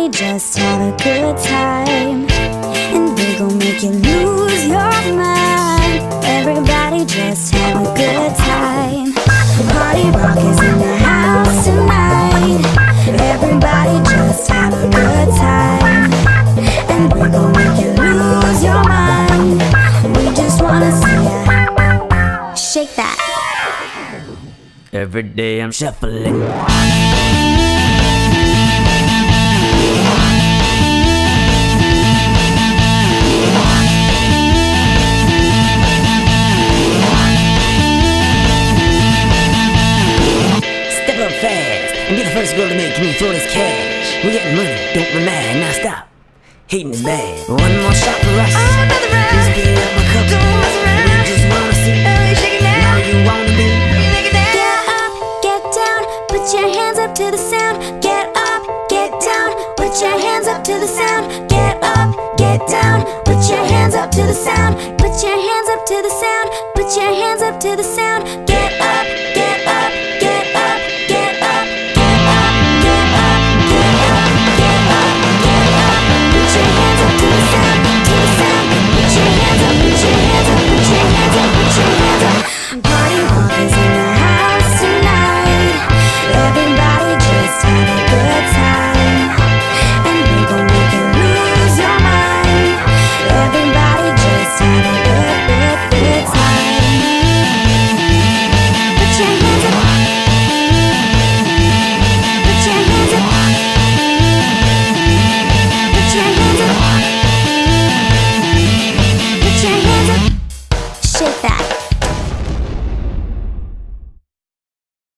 Everybody just have a good time. And we gon' make you lose your mind. Everybody just have a good time. Party Rock is in the house tonight. Everybody just have a good time. And we gon' make you lose your mind. We just wanna see ya. Shake that. Every day I'm shuffling. Fast and be the first girl to make me throw this cash. We getting money, don't be mad, now stop. Hating is bad. One more shot for us. Another round. Please fill up my cup. Don't mess around. We just wanna see. Hey, shake it now. Now you wanna be. Make it dance. Get up, get down, put your hands up to the sound. Get up, get down, put your hands up to the sound. Get up, get down, put your hands up to the sound. Put your hands up to the sound. Put your hands up to the sound.